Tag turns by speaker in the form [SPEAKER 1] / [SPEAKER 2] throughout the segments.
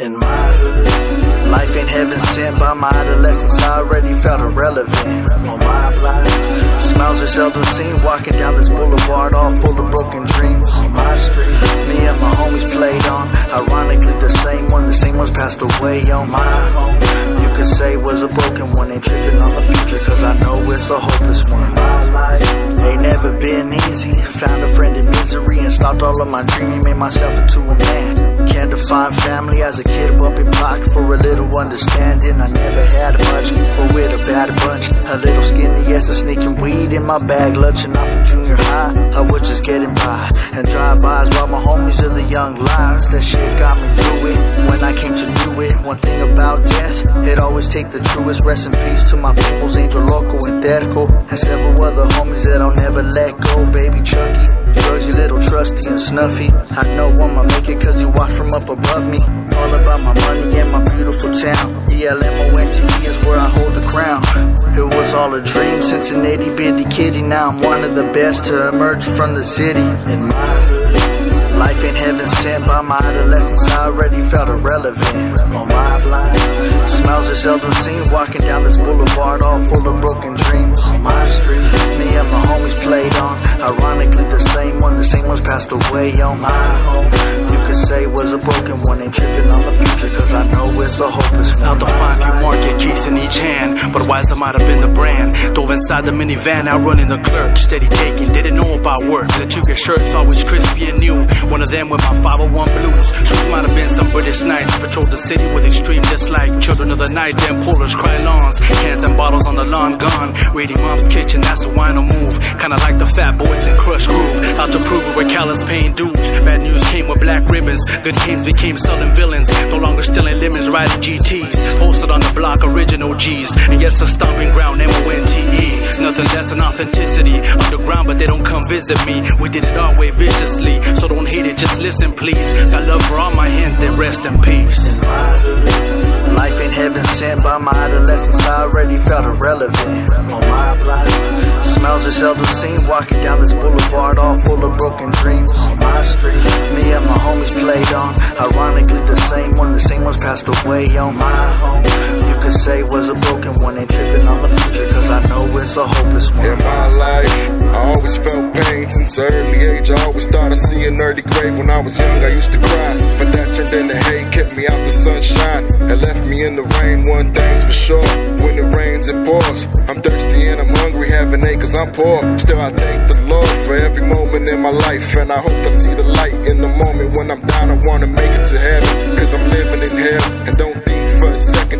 [SPEAKER 1] In my hood, life ain't heaven sent by my adolescence. I already felt irrelevant on my block. Smiles are seldom seen walking down this boulevard, all full of broken dreams. On my street, me and my homies played on. Ironically, the same one, the same ones passed away on my home. You could say was a broken one, ain't tripping on the future, cause I know it's a hopeless one. My life been easy. Found a friend in misery and stopped all of my dreaming, made myself into a man. Can't define family as a kid bumping block for a little understanding. I never had much, but with a bad bunch. A little skinny, yes, a sneaking weed in my bag. Lunching off from junior high, I was just getting by. And drive-bys while my homies are the young lives. That shit got me through it when I came to about death, it always take the truest. Rest in peace to my peoples, Angel Loco and Terco. And several other homies that I'll never let go. Baby Chucky, drugs, little trusty and snuffy. I know I'ma make it cause you watch from up above me. All about my money and my beautiful town. E-L-M-O-N-T-E is where I hold the crown. It was all a dream itty bitty kitty. Now I'm one of the best to emerge from the city. In my life ain't heaven sent by my adolescence. I already felt irrelevant on my block. Smiles are seldom seen walking down this boulevard, all full of broken dreams. My street, me and my homies played on. Ironically, the same one, the same ones passed away on my home. You could say was a broken one, ain't tripping on the future, cause I know it's a hopeless one.
[SPEAKER 2] Out the five you market, keys in each hand. But wise I might have been the brand. Dove inside the minivan, outrunning the clerk. Steady taking, know about work. The two get shirts always crispy and new. One of them with my 501 blues. Shoes might have been some British knights. Patrolled the city with extreme dislike. Children of the night, them pullers cry lawns. Cans and bottles on the lawn gone. Raiding mom's kitchen, that's a wino move. Kinda like the fat boys in Krush Groove. Out to prove it with callous paying dudes. Bad news came with black ribbons. Good games became southern villains. No longer stealing lemons, riding GTs. Posted on the block, original G's. And yes, a stomping ground, M-O-N-T-E. Nothing less than authenticity. Underground, but they don't come visit me. We did it our way viciously. So don't hate it, just listen, please. Got love for all my hand, then rest in peace.
[SPEAKER 1] Life ain't heaven sent by my adolescence. I already felt irrelevant on my block. Smells are seldom seen walking down this boulevard, all full of broken dreams. On my street, me and my homies played on. Ironically, the same one, the same ones passed away on my home. Say was a broken one, ain't tripping on the future, cause I know it's a hopeless one.
[SPEAKER 3] In my life, I always felt pain since early age. I always thought I'd see an early grave. When I was young, I used to cry, but that turned into hate, kept me out the sunshine, and left me in the rain. One thing's for sure, when it rains, it pours. I'm thirsty and I'm hungry, having eight, cause I'm poor. Still, I thank the Lord for every moment in my life, and I hope I see the light in the moment when I'm down. I wanna make it to heaven, cause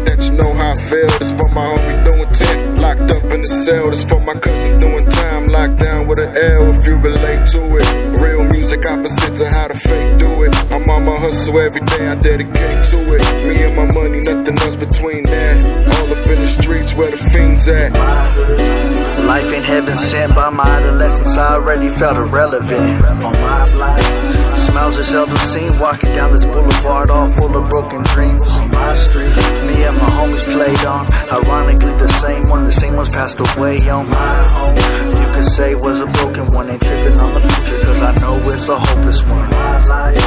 [SPEAKER 3] that you know how I feel. It's for my homie doing 10, locked up in the cell. It's for my cousin doing time, locked down with an L if you relate to it. Real music opposite to how the fake do it. I'm on my hustle every day, I dedicate to it. Me and my money, nothing else between that. All up in the streets where the fiends at.
[SPEAKER 1] Life ain't heaven sent by my adolescence. I already felt irrelevant on my block. Smiles are seldom seen walking down this boulevard, all full of broken dreams. My street, me and my homies played on. Ironically, the same one, the same ones passed away on my home. You could say was a broken one, ain't tripping on the future, cause I know it's a hopeless one. My life